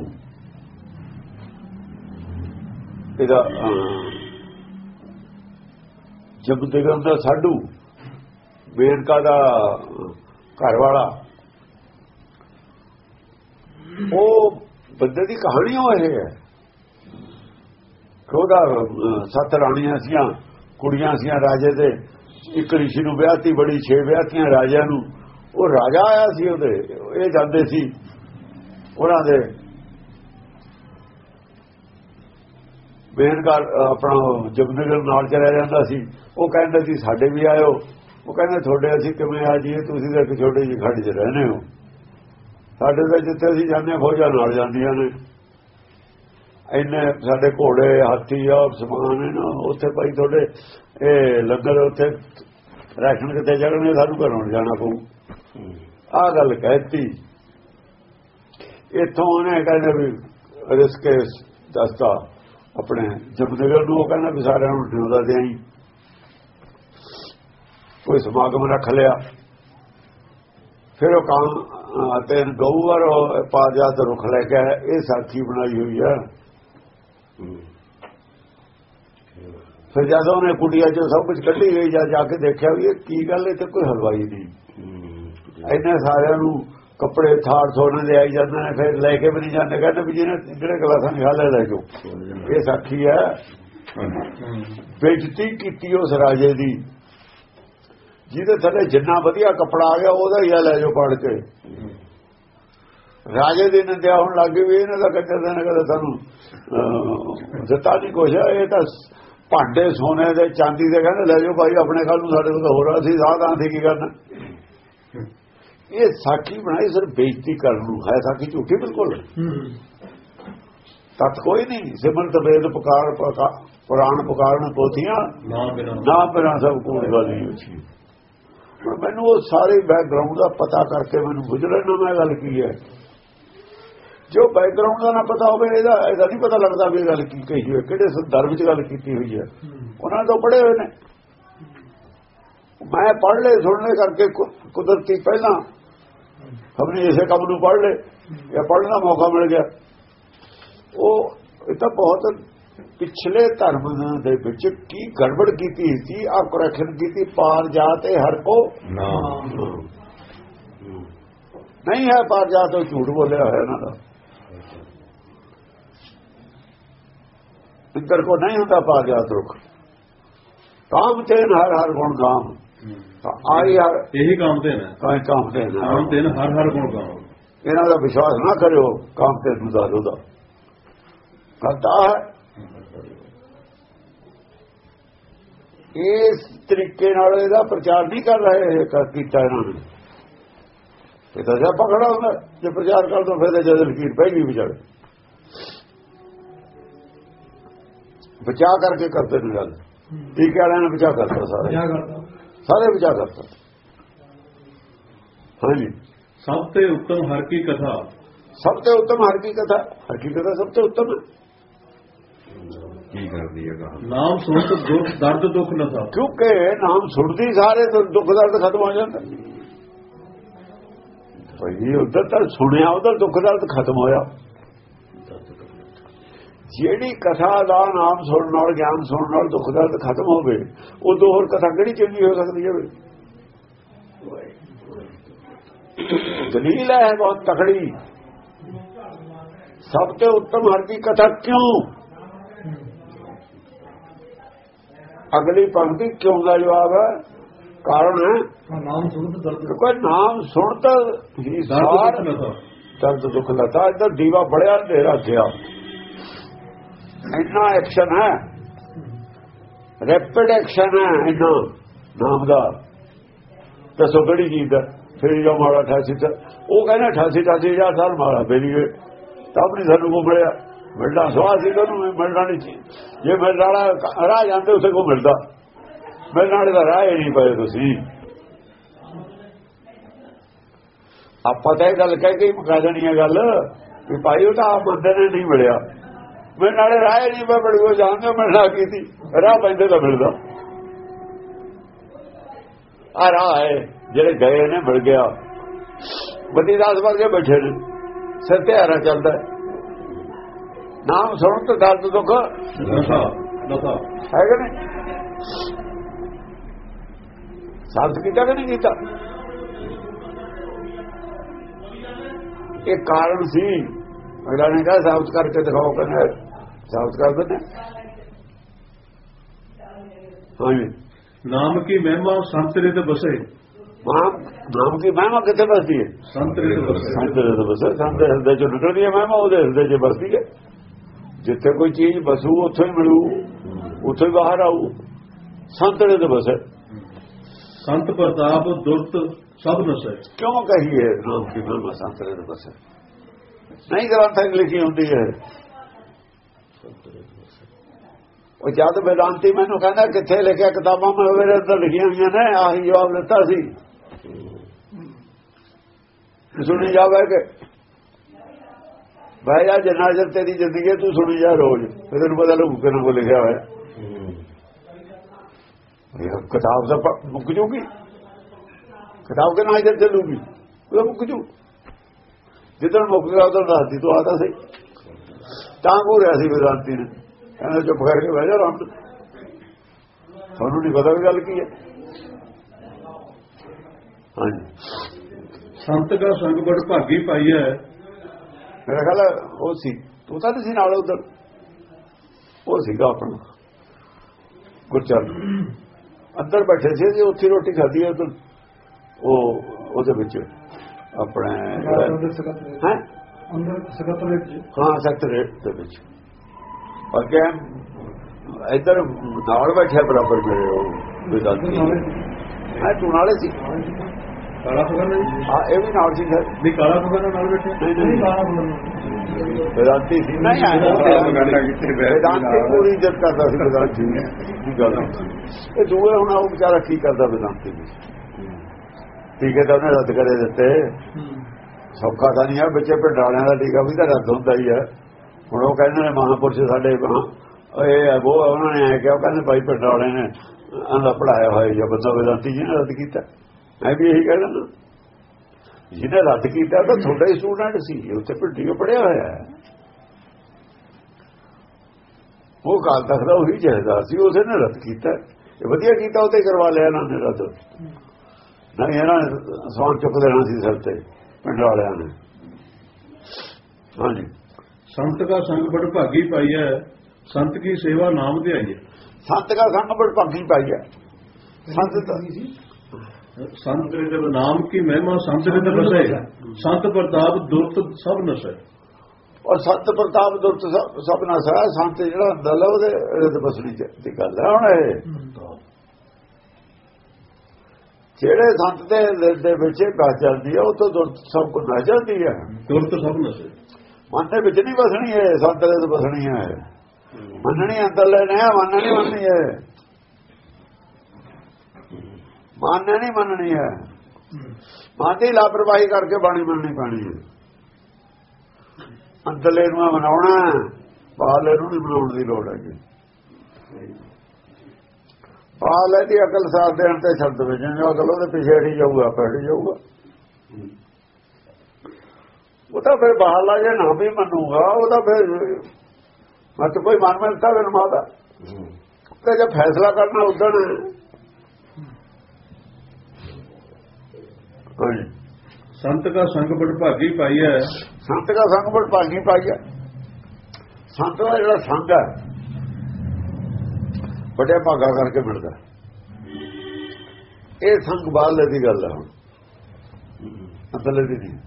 ਇਹਦਾ ਜਬ ਦਿਗਮ ਦਾ ਸਾਡੂ। ਵੇਰਕਾ ਦਾ ਘਰ ਵਾਲਾ ਉਹ ਬੰਦੇ ਦੀ ਕਹਾਣੀ ਉਹ ਇਹ ਹੈ। ਖੋਦਾ ਸੱਤ ਰਾਣੀਆਂ ਸੀਆਂ, ਕੁੜੀਆਂ ਸੀਆਂ ਰਾਜੇ ਦੇ। ਇੱਕ ਰਿਸ਼ੀ ਨੂੰ ਵਿਆਹਤੀ ਬੜੀ ਛੇ ਵਿਆਹਤੀਆਂ ਰਾਜਿਆਂ ਨੂੰ। ਉਹ ਰਾਜਾ ਆਇਆ ਸੀ ਉਹਦੇ, ਇਹ ਜਾਂਦੇ ਸੀ ਉਹਨਾਂ ਦੇ। ਬੇਨਕਾਰ ਆਪਣਾ ਜਗਨਗਰ ਨਾਲ ਚਲਿਆ ਜਾਂਦਾ ਸੀ। ਉਹ ਕਹਿੰਦੇ ਸੀ, ਸਾਡੇ ਵੀ ਆਇਓ। ਉਹ ਕਹਿੰਦੇ, ਤੁਹਾਡੇ ਅਸੀਂ ਕਿਵੇਂ ਆ ਜੀਏ? ਤੁਸੀਂ ਤਾਂ ਇੱਕ ਛੋਟੇ ਜਿਹੇ ਖੱਡ 'ਚ ਰਹਿੰਦੇ ਹੋ। ਸਾਡੇ ਤਾਂ ਜਿੱਥੇ ਅਸੀਂ ਜਾਂਦੇ ਹਾਂ, ਫੌਜਾਂ ਨਾਲ ਜਾਂਦੀਆਂ ਨੇ। ਇੰਨੇ ਸਾਡੇ ਘੋੜੇ, ਹਾਥੀ ਆ ਸਮਾਨ ਹੈ ਨਾ, ਉੱਥੇ ਭਾਈ ਤੁਹਾਡੇ, ਇਹ ਲੰਗਰ ਉੱਥੇ ਰਾਸ਼ਨ ਕਿਤੇ ਜਗਣੇ ਸਾਨੂੰ ਘਰੋਂ ਜਾਣਾ ਪਊ। ਆ ਗੱਲ ਕਹਿਤੀ। ਇਥੋਂ ਉਹਨੇ ਕਹਿੰਦੇ ਵੀ ਰਿਸਕੇ ਦਸਤਾ ਆਪਣੇ ਜਮਨਗਰ ਨੂੰ, ਉਹ ਕਹਿੰਦਾ ਵੀ ਸਾਰਿਆਂ ਨੂੰ ਜਿਉਂਦਾ ਦੇ ਕੋਈ ਸਮਾਗਮ ਰੱਖ ਲਿਆ। ਫਿਰ ਉਹ ਕੰਮ ਤੇ ਗਊਵਰ ਪਾਜਾਤ ਰੁਖ ਲੈ ਕੇ ਇਹ ਸਾਖੀ ਬਣਾਈ ਹੋਈ ਹੈ। ਫਿਰ ਜਦੋਂ ਉਹਨੇ ਕੁੜੀਆਂ ਚੋਂ ਸਭ ਕੁਝ ਕੱਢੀ ਗਈ ਜਾ ਜਾ ਕੇ ਦੇਖਿਆ ਵੀ ਇਹ ਕੀ ਗੱਲ ਹੈ ਤੇ ਕੋਈ ਹਲਵਾਈ ਨਹੀਂ। ਇੰਨੇ ਸਾਰਿਆਂ ਨੂੰ ਕੱਪੜੇ ਥਾੜ ਸੋਨੇ ਦੇ ਆਈ ਜਾਂਦੇ ਨੇ ਫਿਰ ਲੈ ਕੇ ਵੀ ਨਹੀਂ ਜਾਂਦੇ ਕਹਿੰਦੇ ਵੀ ਜਿਹਨੇ ਜਿਹੜੇ ਗਲਾਸਾਂ ਨਿਕਾਲੇ ਲੈ ਜਾਓ। ਇਹ ਸਾਖੀ ਹੈ। ਬੇਇੱਜ਼ਤੀ ਕੀਤੀ ਉਸ ਰਾਜੇ ਦੀ। ਜਿਹਦੇ ਥੱਲੇ ਜਿੰਨਾ ਵਧੀਆ ਕੱਪੜਾ ਆ ਗਿਆ ਉਹਦਾ ਹੀ ਆ ਲੈ ਜਾਓ ਪੜ ਕੇ। ਰਾਜੇ ਦੀ ਨਿੰਦਿਆ ਹੋਣ ਲੱਗ ਗਈ ਇਹਨਾਂ ਦਾ ਕੰਜਰ ਦੇ ਨੇ ਕਦੇ ਸਾਨੂੰ ਦਿੱਤਾ ਨਹੀਂ ਕੁਛ। ਇਹ ਤਾਂ ਭਾਂਡੇ ਸੋਨੇ ਦੇ ਚਾਂਦੀ ਦੇ ਕਹਿੰਦੇ ਲੈ ਜਾਓ ਭਾਈ ਆਪਣੇ ਕੱਲ ਨੂੰ ਸਾਡੇ ਕੋਲ ਤਾਂ ਹੋਰ ਅਸੀਂ ਸਾਧਾਂ ਸੀ ਕੀ ਕਰਨਾ? ਇਹ ਸਾਖੀ ਬਣਾਈ ਸਿਰ ਬੇਇੱਜ਼ਤੀ ਕਰਨ ਨੂੰ ਹੈ ਸਾਖੀ ਝੂਠੀ ਬਿਲਕੁਲ। ਤਤ ਕੋਈ ਨਹੀਂ ਸਿਮਰਤ ਵੇਦ ਪੁਕਾਰ ਪੁਕਾ- ਪੁਰਾਣ ਪੁਕਾਰਨ ਪੋਥੀਆਂ ਨਾ ਬਿਨਾ ਸਭ ਕੂੜ ਗਾਲੀ ਉੱਚੀ ਹੁਣ ਮੈਨੂੰ ਉਹ ਸਾਰੇ ਬੈਕਗ੍ਰਾਉਂਡ ਦਾ ਪਤਾ ਕਰਕੇ ਮੈਨੂੰ ਗੁਜਰਨ ਨੂੰ ਮੈਂ ਗੱਲ ਕੀ ਹੈ। ਜੋ ਬੈਕਗ੍ਰਾਉਂਡ ਦਾ ਨਾ ਪਤਾ ਹੋਵੇ, ਇਹਦਾ ਇਹਦਾ ਨਹੀਂ ਪਤਾ ਲੱਗਦਾ ਵੀ ਗੱਲ ਕੀ ਕਹੀ ਹੋਈ ਕਿਹੜੇ ਸੰਦਰਭ ਵਿੱਚ ਗੱਲ ਕੀਤੀ ਹੋਈ ਹੈ। ਉਹਨਾਂ ਤੋਂ ਪੜ੍ਹੇ ਹੋਏ ਨੇ। ਮੈਂ ਪੜ੍ਹ ਲਏ ਸੁਣਨੇ ਕਰਕੇ ਕੁਦਰਤੀ ਪਹਿਲਾਂ ਹਮਨੇ ਇਸੇ ਕੰਮ ਨੂੰ ਪੜ੍ਹ ਲਏ। ਜਾਂ ਪੜ੍ਹਨ ਦਾ ਮੌਕਾ ਮਿਲ ਗਿਆ। ਉਹ ਇਹ ਤਾਂ ਬਹੁਤ ਪਿਛਲੇ ਧਰਮ ਦੇ ਵਿੱਚ ਕੀ ਗੜਬੜ ਕੀਤੀ ਸੀ ਆ ਕਰੈਕਸ਼ਨ ਕੀਤੀ ਪਾਰ ਜਾਤੇ ਹਰ ਕੋ ਨਾ ਨਹੀਂ ਹੈ ਪਾਰ ਜਾਤ ਉਹ ਝੂਠ ਬੋਲਿਆ ਹੋਇਆ ਇਹਨਾਂ ਦਾ। ਇੰਦਰ ਕੋ ਨਹੀਂ ਹੁੰਦਾ ਪਾਰ ਜਾਤ ਰੁਖ। ਕਾਮ ਤੇ ਹਰ ਹਰ ਗੁਣ ਗਾਮ ਤਾਂ ਆਈ ਹਰ ਇਹੀ ਕੰਮ ਤੇ ਨਾ। ਕਾਇ ਕਾਮ ਤੇ ਕੰਮ ਤੇ ਨਾ ਹਰ ਹਰ ਗੁਣ ਗਾਉਂ ਇਹਨਾਂ ਦਾ ਵਿਸ਼ਵਾਸ ਨਾ ਕਰਿਓ ਕਾਮ ਤੇ ਨੂੰ ਦਾ ਕਰਤਾ ਹੈ। ਇਸ ਤਰੀਕੇ ਨਾਲ ਇਹਦਾ ਪ੍ਰਚਾਰ ਨਹੀਂ ਕਰ ਰਹੇ ਕਰ- ਕੀਤਾ ਇਹਨਾਂ ਨੇ। ਇਹ ਤਾਂ ਸਿਆਪਾ ਖੜਾ ਹੁੰਦਾ ਜੇ ਪ੍ਰਚਾਰ ਕਰ ਦੋ ਫਿਰ ਜਦ ਲਕੀਰ ਪੈ ਗਈ ਵਿਚਾਰੇ। ਬਚਾ ਕਰਕੇ ਕਰਦੇ ਨੇ ਗੱਲ। ਠੀਕ ਵਾਲਿਆਂ ਨੇ ਬਚਾ ਕਰਤਾ ਸਾਰੇ। ਸਾਰੇ ਬਚਾ ਕਰਤਾ। ਹਾਂਜੀ। ਸਭ ਤੇ ਉੱਤਮ ਹਰ ਕੀ ਕਥਾ। ਸਭ ਤੋਂ ਉੱਤਮ ਹਰ ਕੀ ਕਥਾ। ਹਰ ਕੀ ਕਥਾ ਸਭ ਤੋਂ ਉੱਤਮ ਹੈ। ਕਰਦੀ ਹੈ ਕਹਾ ਨਾਮ ਸੁਣ ਤੇ ਦੁੱਖ ਦਰਦ ਦੁੱਖ ਨਸਾ ਕਿਉਂਕਿ ਨਾਮ ਸੁਣਦੀ ਸਾਰੇ ਤਾਂ ਦੁੱਖ ਦਰਦ ਖਤਮ ਹੋ ਜਾਂਦਾ। ਭਈ ਉਧਰ ਤਾਂ ਸੁਣਿਆ ਉਧਰ ਦੁੱਖ ਦਰਦ ਖਤਮ ਹੋਇਆ। ਜਿਹੜੀ ਕਥਾ ਦਾ ਨਾਮ ਸੁਣਨ ਨਾਲ ਗਿਆਨ ਸੁਣਨ ਨਾਲ ਦੁੱਖ ਦਰਦ ਖਤਮ ਹੋਵੇ ਉਹ ਤੋਂ ਹੋਰ ਕਥਾ ਕਿਹੜੀ ਚੰਗੀ ਹੋ ਸਕਦੀ ਹੈ? ਦਲੀਲ ਹੈ ਬਹੁਤ ਤਕੜੀ। ਸਭ ਤੋਂ ਉੱਤਮ ਹਰ ਕੀ ਕਥਾ ਕਿਉਂ? ਅਗਲੀ ਪੰਕਤੀ ਕਿਉਂ ਦਾ ਜਵਾਬ ਹੈ? ਕਾਰਨ ਹੈ। ਨਾਮ ਸੁਣ ਤੇ ਦਰਦ ਕੋਈ ਨਾਮ ਸੁਣ ਤਾਂ ਹੀ ਸਾਰ ਦਰਦ ਦੁੱਖ ਲਤਾ ਇੱਧਰ ਦੀਵਾ ਬੜਿਆ ਹਨੇਰਾ ਗਿਆ ਇੰਨਾ ਐਕਸ਼ਨ ਹੈ। ਰੈਪਿਡ ਐਕਸ਼ਨ ਹੈ ਇੰਨਾ। ਨਾਮ ਦਾ ਦੱਸੋ ਕਿਹੜੀ ਚੀਜ਼ ਦਾ ਫਿਰ ਜੋ ਮਾੜਾ 88 ਤਾਂ ਉਹ ਕਹਿੰਦਾ 88 88 ਹਜ਼ਾਰ ਸਾਲ ਮਾੜਾ ਬੇਲੀਏ ਤਾਂ ਵੀ ਸਾਨੂੰ ਕੋ ਮਿਲਿਆ ਮਿਲਣਾ ਸਵਾ ਸੀ ਤੁਹਾਨੂੰ ਮਿਲਣਾ ਨਹੀਂ ਸੀ। ਜੇ ਮਿਲ ਵਾਲਾ ਰਾਹ ਜਾਂਦੇ, ਉਸੇ ਕੋ ਮਿਲਦਾ। ਮਿਲਣ ਵਾਲੇ ਦਾ ਰਾਹ ਹੀ ਨਹੀਂ ਪਏ ਤੁਸੀਂ। ਆਪਾਂ ਤਾਂ ਇਹ ਗੱਲ ਕਹਿ ਕੇ ਮੁਕਾ ਦੇਣੀ ਹੈ ਗੱਲ, ਵੀ ਭਾਈ ਉਹ ਤਾਂ ਆਪ ਬੰਦੇ ਨੇ ਨਹੀਂ ਮਿਲਿਆ। ਮੇਰੇ ਨਾਲੇ ਰਾਹ ਹੀ ਨਹੀਂ ਮੈਂ ਬੜੀ ਜਾਣਦੇ ਮਿਲਣਾ ਕੀਤੀ ਰਾਹ ਪੈਂਦੇ ਤਾਂ ਮਿਲਦਾ। ਆ ਰਾਹ ਹੈ, ਜਿਹੜੇ ਗਏ ਨੇ, ਮਿਲ ਗਿਆ। ਬੰਦੀ ਦਾਸ ਵਰਗੇ ਬੈਠੇ ਨੇ। ਸਿਰ ਤੇ ਹਾਰਾ ਚੱਲਦਾ ਹੈ। ਨਾਮ ਸੁਣ ਤੇ ਦਰਦ ਦੁੱਖ ਨਸਾ ਨਸਾ ਹੈਗਾ ਨੇ ਸਾਬਤ ਕੀਤਾ ਕਿ ਨਹੀਂ ਕੀਤਾ ਇਹ ਕਾਰਨ ਸੀ ਅਗਲਾ ਨੇ ਕਹਾ ਸਾਬਤ ਕਰਕੇ ਦਿਖਾਓ ਕਹਿੰਦਾ ਸਾਬਤ ਕਰ ਦਿੰਦੇ ਹਾਂਜੀ ਨਾਮ ਕੀ ਮਹਿਮਾ ਸੰਤਰੇ ਤੇ ਬਸੇ ਨਾਮ ਨਾਮ ਦੀ ਮਹਿਮਾ ਕਿੱਥੇ ਬਸਦੀ ਹੈ ਸੰਤਰੇ ਤੇ ਬਸੇ ਸੰਤ ਦੇ ਤਾਂ ਬਸੇ ਸੰਤ ਦੇ ਹਿਰਦੇ ਚੋਂ ਨਿਕਲਦੀ ਹੈ ਮਹਿਮਾ ਉਹਦੇ ਹਿਰਦੇ 'ਚ ਬਸਦੀ ਹੈ ਜਿੱਥੇ ਕੋਈ ਚੀਜ਼ ਬਸੂ ਉੱਥੇ ਹੀ ਮਿਲੂ ਉੱਥੇ ਬਾਹਰ ਆਊ। ਸੰਤ ਦੇ ਤਾਂ ਬਸੇ ਸੰਤ ਪ੍ਰਤਾਪ ਦੁਰਤ ਸਭ ਨਸੇ। ਕਿਉਂ ਕਹੀਏ ਨਾਮ ਦੀ ਮਹਿਮਾ ਸੰਤ ਦੇ ਤਾਂ ਬਸੇ ਨਹੀਂ ਗ੍ਰੰਥਾਂ ਲਿਖੀ ਹੁੰਦੀ ਹੈ। ਉਹ ਜਦ ਵੇਦਾਂਤੀ ਮੈਨੂੰ ਕਹਿੰਦਾ ਕਿੱਥੇ ਲਿਖਿਆ ਕਿਤਾਬਾਂ ਮੈਂ ਮੇਰੇ ਅੰਦਰ ਲਿਖੀਆਂ ਹੋਈਆਂ ਨੇ ਆਹੀ ਜਵਾਬ ਦਿੱਤਾ ਸੀ। ਸੁਣੀ ਜਾਵੇ ਕਿ ਭਾਈ ਆ ਜਿੰਨਾ ਚਿਰ ਤੇਰੀ ਜ਼ਿੰਦਗੀ ਹੈ, ਤੂੰ ਸੁਣੀ ਜਾ ਰੋਜ਼। ਫਿਰ ਤੈਨੂੰ ਪਤਾ ਲੱਗੂ ਕਿਹਨਾਂ ਕੋ ਲਿਖਿਆ ਹੋਇਆ। ਇਹ ਕਿਤਾਬ ਦਾ ਮੁੱਕ ਜੂਗੀ। ਕਿਤਾਬ ਕੇ ਨਾਲ ਜਦ ਚੱਲੂਗੀ? ਉਹ ਮੁੱਕ ਜੂ। ਜਿੱਦਣ ਮੁੱਕ ਗਿਆ ਉਦੋਂ ਦੱਸਦੀ ਤੂੰ ਆਦਾ ਸਹੀ। ਤਾਂ ਕੋ ਰਿਹਾ ਸੀ ਵੇਦਾਂਤੀ ਨੇ। ਕਹਿੰਦਾ ਚੁੱਪ ਕਰਕੇ ਬਹਿ ਜਾ ਨਾਲ। ਤੁਹਾਨੂੰ ਨਹੀਂ ਪਤਾ ਵੀ ਗੱਲ ਕੀ ਹੈ। ਹਾਂਜੀ। ਸੰਤ ਦਾ ਸੰਗ ਬੜ ਭਾਗੀ ਪਾਈ ਹੈ। ਮੇਰਾ ਖਿਆਲ ਉਹ ਸੀ, ਤੂੰ ਤਾਂ ਸੀ ਨਾਲ ਉਧਰ। ਉਹ ਸੀਗਾ ਆਪਣਾ। ਗੁਰਚਰਨ। ਅੰਦਰ ਬੈਠੇ ਸੀ ਜੀ ਉੱਥੇ ਰੋਟੀ ਖਾਧੀ ਉਧਰ। ਉਹ, ਉਹਦੇ ਵਿੱਚ ਆਪਣੇ ਅੰਦਰ ਹੈ ਅੰਦਰ ਸਕੱਤਰ ਹਾਂ ਸੈਕਟਰੇਟ ਦੇ ਵਿੱਚ ਔਰ ਇੱਧਰ ਨਾਲ ਬੈਠਿਆ ਬਰਾਬਰ ਮੇਰੇ ਉਹ ਵਿਦਾਂਤੀ ਹੈ, ਤੂੰ ਨਾਲੇ ਸੀ। ਕਾਲਾ ਫਗਨ ਜੀ? ਹਾਂ ਇਹ ਵੀ ਨਾਲ ਸੀ ਸਰ ਨਹੀਂ ਕਾਲਾ ਫਗਨ ਨਾਲ ਬੈਠੇ ਨਹੀਂ ਵਿਦਾਂਤੀ ਸੀ। ਨਹੀਂ ਗੱਲਾਂ ਕੀਤੇ ਬੈਠ ਵਿਦਾਂਤੀ ਪੂਰੀ ਇੱਜ਼ਤ ਕਰਦਾ ਸੀ ਵਿਦਾਂਤੀ ਦੀ ਗੱਲ ਇਹ ਦੂਏ ਹੁਣ ਉਹ ਵਿਚਾਰਾ ਕੀ ਕਰਦਾ ਵਿਦਾਂਤੀ ਦੀ ਟੀਕੇ ਤਾਂ ਉਹਨੇ ਰੱਦ ਕਰੇ ਦਿੱਤੇ। ਸੌਖਾ ਤਾਂ ਨਹੀਂ ਹੈ ਬੱਚੇ ਪਿੰਡਾਲਿਆਂ ਦਾ ਟੀਕਾ ਵੀ ਤਾਂ ਰੱਦ ਹੁੰਦਾ ਹੀ ਹੈ ਹੁਣ ਉਹ ਕਹਿੰਦੇ ਨੇ ਮਹਾਂਪੁਰਸ਼ ਸਾਡੇ ਇਹ ਉਹ ਉਹਨਾਂ ਨੇ ਆਇਆ ਕਿ ਉਹ ਕਹਿੰਦੇ ਭਾਈ ਪਿੰਡਾਲੇ ਨੇ ਅੰਦਾ ਪੜਾਇਆ ਹੋਇਆ ਜਾਂ ਬੰਦਾ ਵਿਦਾਂਤੀ ਜੀ ਨੇ ਰੱਦ ਕੀਤਾ। ਮੈਂ ਵੀ ਇਹੀ ਕਹਿਣਾ ਨਾ। ਜਿਹਨੇ ਰੱਦ ਕੀਤਾ ਤਾਂ ਤੁਹਾਡਾ ਹੀ ਸਟੂਡੈਂਟ ਸੀ। ਉੱਥੇ ਪਿੰਡੀਓ ਪੜਿਆ ਹੋਇਆ ਹੈ। ਉਹ ਕਾਲ ਤੱਕ ਦਾ ਉਹੀ ਜਹਦਾਰ ਸੀ ਉਸੇ ਨੇ ਰੱਦ ਕੀਤਾ। ਇਹ ਵਧੀਆ ਕੀਤਾ ਉਹ ਤੇ ਕਰਵਾ ਲਿਆ ਇਹਨਾਂ ਨੇ ਰੱਦ। ਨਹੀਂ ਇਹਨਾਂ ਨੇ ਸੌਣ ਚੁੱਕ ਦੇਣਾ ਸੀ ਸਿਰ ਤੇ ਪਿੰਡ ਵਾਲਿਆਂ ਨੇ। ਹਾਂਜੀ। ਸੰਤ ਕਾ ਸੰਗ ਬੜ ਭਾਗੀ ਪਾਈ ਹੈ ਸੰਤ ਕੀ ਸੇਵਾ ਨਾਮ ਤੇ ਆਈ ਹੈ? ਸੰਤ ਦਾ ਸੰਗ ਬੜ ਭਾਗੀ ਪਾਈ ਹੈ। ਸੰਤ ਤਾਂ ਸੰਤ ਦੇ ਨਾਮ ਕੀ ਮਹਿਮਾ ਸੰਤ ਦੇ ਬਸੇ ਸੰਤ ਪ੍ਰਤਾਪ ਦੁਰਤ ਸਭ ਨਸੈ ਔਰ ਸੰਤ ਪ੍ਰਤਾਪ ਦੁਰਤ ਸਭ- ਸਹਾ ਸੰਤ ਜਿਹੜਾ ਦਲ ਉਹਦੇ ਤੇ ਬਸਣੀ ਚ- ਦੀ ਗੱਲ ਹੈ। ਹੁਣ ਇਹ ਜਿਹੜੇ ਸੰਤ ਦੇ ਦਿਲ ਦੇ ਵਿੱਚ ਬਸ ਜਾਂਦੀ ਹੈ ਉਹ ਤੋਂ ਦੁਰਤ ਸਭ ਕੁਝ ਨਹ ਜਾਂਦੀ ਹੈ ਦੁਰਤ ਸਭ ਨਸੈ ਮਨ ਦੇ ਵਿੱਚ ਨਹੀਂ ਬਸਣੀ ਹੈ ਸੰਤ ਦੇ ਬਸਣੀ ਹੈ। ਮੰਨਣੀ ਅੰਦਰਲੇ ਨੇ ਮੰਨ ਨਹੀਂ ਮੰਨਣੀ ਹੈ ਮੰਨ ਨਹੀਂ ਮੰਨਣੀ ਹੈ। ਮਨ ਦੀ ਲਾਪਰਵਾਹੀ ਕਰਕੇ ਬਾਣੀ ਮੰਨਣੀ ਪੈਣੀ ਹੈ। ਅੰਦਰਲੇ ਨੂੰ ਮਨਾਉਣਾ ਬਾਹਰਲੇ ਨੂੰ ਨਹੀਂ ਬਣਾਉਣ ਦੀ ਲੋੜ ਹੈ ਜੀ ਬਾਹਰਲੇ ਦੀ ਅਕਲ ਸਾਥ ਦੇਣ ਤੇ ਸ਼ਬਦ ਵਿੱਚ ਜੋ ਅਕਲ ਉਹਦੇ ਪਿਛੇ ਹਟੀ ਜਾਊਗਾ ਪੜੀ ਜਾਊਗਾ। ਉਹ ਤਾਂ ਫਿਰ ਬਾਹਰਲਾ ਜੇ ਨਾ ਵੀ ਮੰਨੂਗਾ ਉਹ ਤਾਂ ਫਿਰ ਮਤ ਕੋਈ ਮਨ ਮਿਲਦਾ ਫਿਰ ਮਾਦਾ ਤੇ ਜੇ ਫੈਸਲਾ ਕਰਨਾ ਉਦਣ ਹਾਂਜੀ ਸੰਤ ਕਾ ਸੰਗ ਬੜ ਭਾਗੀ ਪਾਈ ਹੈ। ਸੰਤ ਦਾ ਸੰਗ ਬੜ ਭਾਗੀ ਪਾਈ ਹੈ। ਸੰਤ ਦਾ ਜਿਹੜਾ ਸੰਗ ਹੈ ਬੜੇ ਭਾਗਾ ਕਰਕੇ ਮਿਲਦਾ ਇਹ ਸੰਗ ਬਾਹਰਲੇ ਦੀ ਗੱਲ ਹੈ ਹੁਣ। ਅੰਦਰਲੇ ਦੀ ਨਹੀਂ।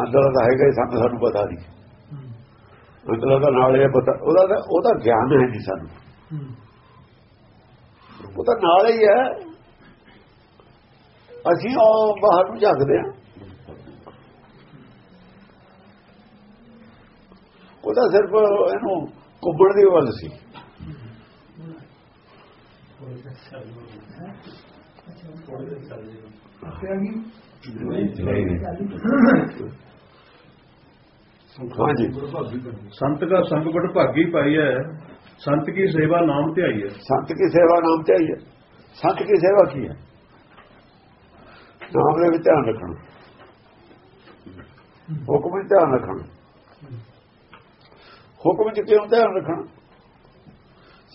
ਅੰਦਰ ਦਾ ਹੈਗਾ ਸੰਗ ਸਾਨੂੰ ਪਤਾ ਨਹੀਂ। ਅੰਦਰ ਦਾ ਨਾਲ ਇਹ ਪਤਾ ਉਹਦਾ ਉਹਦਾ ਗਿਆਨ ਹੈ ਨਹੀਂ ਸਾਨੂੰ। ਉਹ ਤਾਂ ਨਾਲ ਹੀ ਹੈ। ਅਸੀਂ ਉਹ ਬਾਹਰ ਨੂੰ ਝਾਕਦੇ ਹਾਂ। ਉਹ ਤਾਂ ਸਿਰਫ ਇਹਨੂੰ ਕੁੱਬੜ ਦੀ ਵੱਲ ਸੀ। ਨਹੀਂ ਨਹੀਂ ਹਾਂਜੀ। ਸੰਤ ਕਾ ਸੰਗ ਬੜ ਭਾਗੀ ਪਾਈ ਹੈ। ਸੰਤ ਕੀ ਸੇਵਾ ਨਾਮ ਤੇ ਆਈ ਹੈ? ਸੰਤ ਕੀ ਸੇਵਾ ਨਾਮ ਤੇ ਆਈ ਹੈ। ਸੰਤ ਕੀ ਸੇਵਾ ਕੀ ਹੈ? ਨਾਮ ਦੇ ਵਿੱਚ ਧਿਆਨ ਰੱਖਣਾ। ਹੁਕਮ ਵਿੱਚ ਧਿਆਨ ਰੱਖਣਾ। ਹੁਕਮ ਵਿੱਚ ਕਿਉਂ ਧਿਆਨ ਰੱਖਣਾ?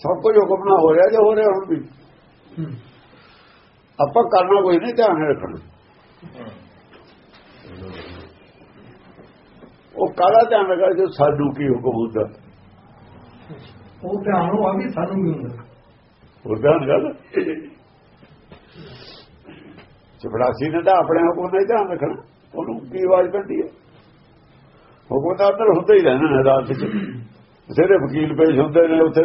ਸਭ ਕੁਝ ਹੁਕਮ ਨਾਲ ਹੋ ਰਿਹਾ ਜੇ ਹੋ ਰਿਹਾ ਹੁਣ ਵੀ? ਆਪਾਂ ਕਰਨਾ ਕੋਈ ਨਹੀਂ, ਧਿਆਨ ਰੱਖਣਾ। ਉਹ ਕਾਹਦਾ ਧਿਆਨ ਰੱਖਣਾ? ਜੋ ਸਾਨੂੰ ਕੀ ਹੁਕਮ ਹੁੰਦਾ। ਉਹ ਧਿਆਨ ਉਹ ਆ ਵੀ ਸਾਨੂੰ ਵੀ ਹੁੰਦਾ। ਹੋਰ ਧਿਆਨ ਗੱਲ ਚਪੜਾਸੀ ਨੇ ਤਾਂ ਆਪਣੇ ਹੁਕਮ ਦਾ ਹੀ ਧਿਆਨ ਰੱਖਣਾ। ਉਹਨੂੰ ਕੀ ਆਵਾਜ਼ ਕੱਢੀ ਹੈ? ਹੁਕਮ ਤਾਂ ਅੰਦਰ ਹੁੰਦਾ ਹੀ ਰਹਿਣਾ ਅਦਾਲਤ ਚ ਬਥੇਰੇ ਵਕੀਲ ਪੇਸ਼ ਹੁੰਦੇ ਨੇ ਉੱਥੇ।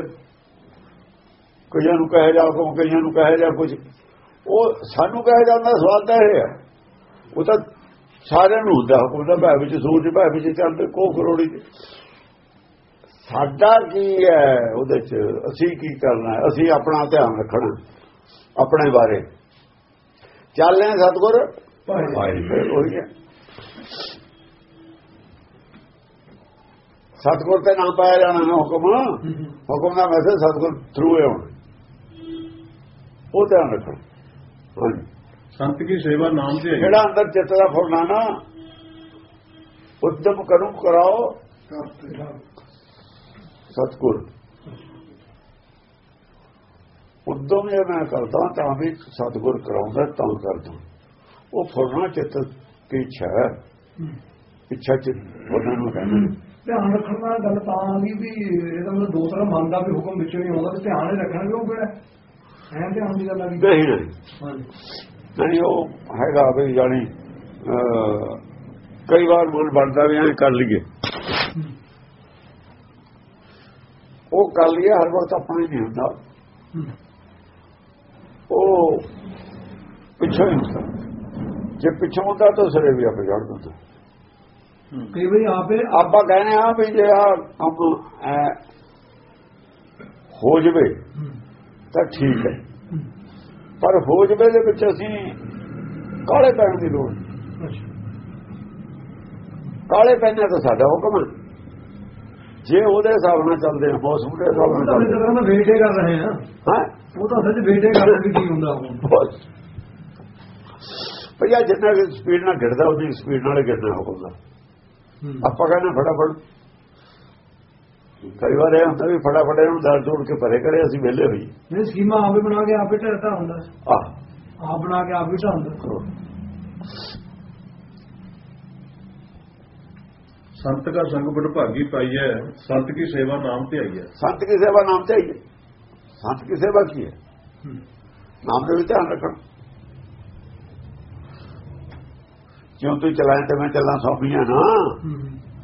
ਕਈਆਂ ਨੂੰ ਕਹੇ ਜਾ ਹੁਕਮ ਕਈਆਂ ਨੂੰ ਕਹੇ ਜਾ ਕੁਝ ਉਹ ਸਾਨੂੰ ਕਹੇ ਜਾਂਦਾ ਸਵਾਲ ਤਾਂ ਇਹ ਹੈ ਉਹ ਤਾਂ ਸਾਰਿਆਂ ਨੂੰ ਹੁੰਦਾ ਹੁਕਮ ਦਾ ਭੈ ਵਿੱਚ ਸੂਰਜ ਭੈ ਵਿੱਚ ਚੱਲਦੇ ਕੋ ਕਰੋੜੀ। ਚ। ਸਾਡਾ ਕੀ ਹੈ ਉਹਦੇ ਚ? ਅਸੀਂ ਕੀ ਕਰਨਾ ਹੈ? ਅਸੀਂ ਆਪਣਾ ਧਿਆਨ ਰੱਖਣਾ ਆਪਣੇ ਬਾਰੇ। ਚੱਲਨੇ ਸਤਗੁਰ? ਭਾਈ। ਫਿਰ ਉਹੀ ਹੈ ਸਤਗੁਰ ਤੇ ਨਾਮ ਪਾਇਆ ਜਾਣਾ ਨਾ ਹੁਕਮ? ਹੁਕਮ ਦਾ ਮੈਸੇਜ ਸਤਗੁਰ ਥਰੂ ਹੈ ਹੁਣ। ਉਹ ਧਿਆਨ ਹਾਂਜੀ। ਸੰਤ ਕੀ ਸੇਵਾ ਨਾਮ ਤੇ ਜਿਹੜਾ ਅੰਦਰ ਚਿੱਤ ਦਾ ਫੁਰਨਾ ਨਾ ਉਦਮ ਕਰੂੰ ਕਰਾਓ। ਸਤਗੁਰ। ਉਦਮ ਇਹ ਮੈਂ ਕਰਦਾ ਤਾਂ ਵੀ ਸਤਗੁਰ ਕਰਾਉਂਦਾ ਤਾਂ ਕਰਦਾ ਉਹ ਫੁਰਨਾ ਚਿੱਤ ਦੀ ਇੱਛਾ ਇੱਛਾ ਚ ਉਹਨਾਂ ਨੂੰ ਕਹਿੰਦੇ। ਧਿਆਨ ਰੱਖਣ ਨਾਲ ਗੱਲ ਤਾਂ ਗਈ ਵੀ ਇਹਦਾ ਮਤਲਬ ਦੂਸਰਾ ਮਨ ਦਾ ਵੀ ਹੁਕਮ ਵਿੱਚੋਂ ਨਹੀਂ ਆਉਂਦਾ ਤੇ ਧਿਆਨ ਹੀ ਰੱਖਣਾ ਵੀ ਉਹ ਕਿਹੜਾ ਐਂ ਧਿਆਨ ਦੀ ਗੱਲ ਆ ਨਹੀਂ ਨਹੀਂ। ਹਾਂਜੀ। ਨਹੀਂ ਉਹ ਹੈਗਾ ਵੀ ਜਾਣੀ ਕਈ ਵਾਰ ਮਨ ਬਣਦਾ ਵੀ ਐਂ ਕਰ ਲਈਏ। ਉਹ ਗੱਲ ਇਹ ਹਰ ਵਕਤ ਆਪਣੀ ਨਹੀਂ ਹੁੰਦਾ। ਉਹ ਪਿੱਛੋਂ ਹੀ ਹੁੰਦਾ। ਜੇ ਪਿੱਛੋਂ ਹੁੰਦਾ ਤਾਂ ਸਿਰੇ ਵੀ ਆਪੇ ਜੜ ਦਿੰਦਾ ਕਈ ਵਾਰੀ ਆਪੇ ਆਪਾਂ ਕਹਿੰਦੇ ਆ ਵੀ ਜੇ ਆ ਐ ਹੋ ਜਵੇ ਤਾਂ ਠੀਕ ਹੈ। ਪਰ ਹੋ ਜਵੇ ਦੇ ਵਿੱਚ ਅਸੀਂ ਕਾਲੇ ਪੈਣ ਦੀ ਲੋੜ ਕਾਲੇ ਪੈਣਾ ਤਾਂ ਸਾਡਾ ਹੁਕਮ ਹੈ। ਜੇ ਉਹਦੇ ਹਿਸਾਬ ਨਾਲ ਚੱਲਦੇ ਹਾਂ ਮੌਸਮ ਦੇ ਹਿਸਾਬ ਨਾਲ ਚੱਲਦੇ ਮੈਂ ਵੇਟੇ ਕਰ ਰਹੇ ਹਾਂ ਹਾਂ? ਉਹ ਤਾਂ ਸੱਚ ਵੇਟੇ ਕਰ ਰਹੇ ਕੀ ਹੁੰਦਾ ਬਸ। ਭਈਆ ਜਿੰਨਾ ਕਿ ਸਪੀਡ ਨਾਲ ਗਿਰਦਾ ਉਹਦੀ ਸਪੀਡ ਨਾਲ ਹੀ ਗਿਰਨਾ ਦਾ ਆਪਾਂ ਕਹਿੰਦੇ ਫਟਾਫਟ। ਕਈ ਵਾਰ ਇਹ ਹੁੰਦਾ ਵੀ ਫਟਾਫਟ ਇਹਨੂੰ ਦਰ ਜੋੜ ਕੇ ਭਰੇ ਕਰੇ ਅਸੀਂ ਵਿਹਲੇ ਹੋਈ ਇਹ ਸਕੀਮਾਂ ਆਪੇ ਬਣਾ ਕੇ ਆਪੇ ਢਰਤਾ ਹੁੰਦਾ। ਆਹ। ਆਪ ਬਣਾ ਕੇ ਆਪ ਹੀ। ਢਾਉਂਦਾ ਸੰਤ ਕਾ ਸੰਗ ਬੜ ਭਾਗੀ ਪਾਈਐ ਸੰਤ ਕੀ ਸੇਵਾ ਨਾਮ ਤੇ ਆਈਐ ਸੰਤ ਕੀ ਸੇਵਾ ਨਾਮ ਚਾਹੀਏ ਸੰਤ ਕੀ ਸੇਵਾ ਕੀ ਹੈ? ਨਾਮ ਦੇ ਵਿੱਚ ਧਿਆਨ ਰੱਖਣਾ। ਜਿਉਂ ਤੂੰ ਚਲਾਏ ਤੇ ਮੈਂ ਚੱਲਾਂ ਸੌਂਪੀਆਂ ਨਾ।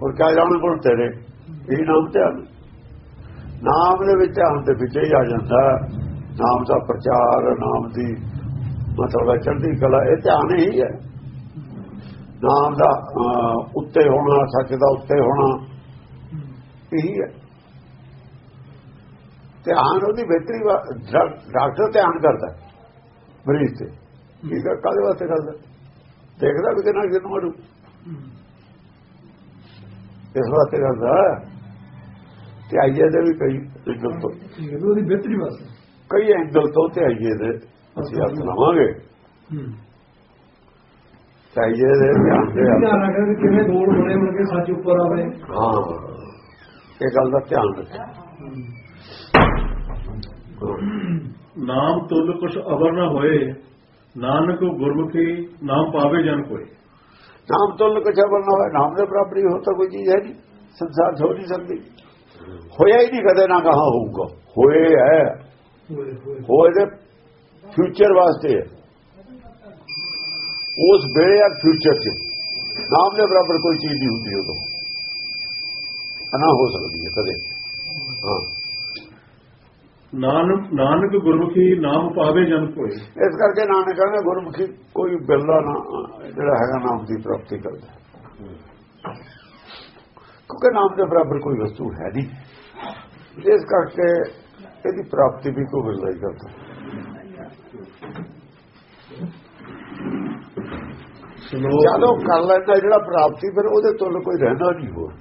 ਹੋਰ ਕਿਆ ਜਾਣ ਕੋਲ ਤੇਰੇ? ਇਹ ਨਾਮ ਧਿਆਨ ਨਾਮ ਦੇ ਵਿੱਚ ਧਿਆਨ ਦੇ ਵਿੱਚ ਹੀ ਆ ਜਾਂਦਾ। ਨਾਮ ਦਾ ਪ੍ਰਚਾਰ ਨਾਮ ਦੀ ਮਤਲਬ ਹੈ ਚੜ੍ਹਦੀ ਕਲਾ ਇਹ ਧਿਆਨ ਹੀ ਹੈ। ਨਾਮ ਦਾ ਉੱਤੇ ਹੋਣਾ ਸੱਚ ਦਾ ਉੱਤੇ ਹੋਣਾ। ਇਹੀ ਹੈ। ਧਿਆਨ ਉਹਦੀ ਬਿਹਤਰੀ ਡਾਕਟਰ ਧਿਆਨ ਕਰਦਾ ਮਰੀਜ਼ ਤੇ। ਕੀ ਕਰ ਕਾਹਦੇ ਵਾਸਤੇ ਕਰਦਾ? ਦੇਖਦਾ ਵੀ ਕਿੰਨਾ ਕਿੰਨਾ ਮਰੂ। ਇਸ ਵਾਸਤੇ ਕਰਦਾ। ਤੇ ਆਈਏ ਦੇ ਵੀ ਕਈ ਐਂਗਲ ਤੋਂ। ਠੀਕ ਹੈ ਉਹਦੀ ਬਿਹਤਰੀ ਵਾਸਤੇ। ਕਈ ਐਂਗਲ ਤੋਂ ਤੇ ਆਈਏ ਦੇ ਅਸੀਂ ਹੱਥ ਲਾਵਾਂਗੇ। ਆਈਏ ਦੇ ਧਿਆਨ ਰੱਖਣਾ ਕਿਵੇਂ ਦੌੜ ਬਣੇ ਮਿਲ ਕੇ ਸੱਚ ਉੱਪਰ ਆਵੇ। ਹਾਂ। ਇਹ ਗੱਲ ਦਾ ਧਿਆਨ ਰੱਖੋ ਨਾਮ ਤੁਲ ਕੁਛ ਅਵਰ ਨਾ ਹੋਏ ਨਾਨਕ ਗੁਰਮੁਖੀ ਨਾਮ ਪਾਵੇ ਜਨ ਕੋਈ। ਨਾਮ ਤੋਂ ਕੁਛ ਬਣਾ ਹੋਇਆ ਨਾਮ ਦੇ ਬਰਾਬਰੀ ਹੋ ਤਾਂ ਕੋਈ ਚੀਜ਼ ਹੈ ਨਹੀਂ ਸੰਸਾਰ ਹੋ ਨਹੀਂ ਸਕਦੀ। ਹੋਇਆ ਹੀ ਨਹੀਂ ਕਦੇ ਨਾ ਕਹਾ ਹੋਊਗਾ। ਹੋਏ ਹੈ। ਹੋਏ ਹੋਏ। ਹੋਏ ਦੇ ਫਿਊਚਰ ਵਾਸਤੇ ਹੈ। ਉਸ ਵੇਲੇ ਆ ਫਿਊਚਰ 'ਚ। ਨਾਮ ਦੇ ਬਰਾਬਰ ਕੋਈ ਚੀਜ਼ ਨਹੀਂ ਹੁੰਦੀ ਉਦੋਂ। ਅਨਾ ਹੋ ਸਕਦੀ ਹੈ ਕਦੇ। ਹਾਂ। ਨਾਨਕ ਨਾਨਕ ਗੁਰਮੁਖੀ ਨਾਮ ਪਾਵੇ ਜਨ ਕੋਈ ਇਸ ਕਰਕੇ ਨਾਨਕ ਕਹਿੰਦਾ ਗੁਰਮੁਖੀ ਕੋਈ ਬਿਰਲਾ ਨਾ ਜਿਹੜਾ ਹੈਗਾ ਨਾਮ ਦੀ ਪ੍ਰਾਪਤੀ ਕਰਦਾ। ਕਿਉਂਕਿ ਨਾਮ ਦੇ ਬਰਾਬਰ ਕੋਈ ਵਸਤੂ ਹੈ ਨਹੀਂ। ਇਸ ਕਰਕੇ ਇਹਦੀ ਪ੍ਰਾਪਤੀ ਵੀ ਕੋਈ ਬਿਰਲਾ ਹੀ ਕਰਦਾ। ਜਦੋਂ ਕਰ ਲੈਂਦਾ ਜਿਹੜਾ ਪ੍ਰਾਪਤੀ ਫਿਰ ਉਹਦੇ ਤੁਲ ਕੋਈ ਰਹਿੰਦਾ ਨਹੀਂ ਹੋਰ।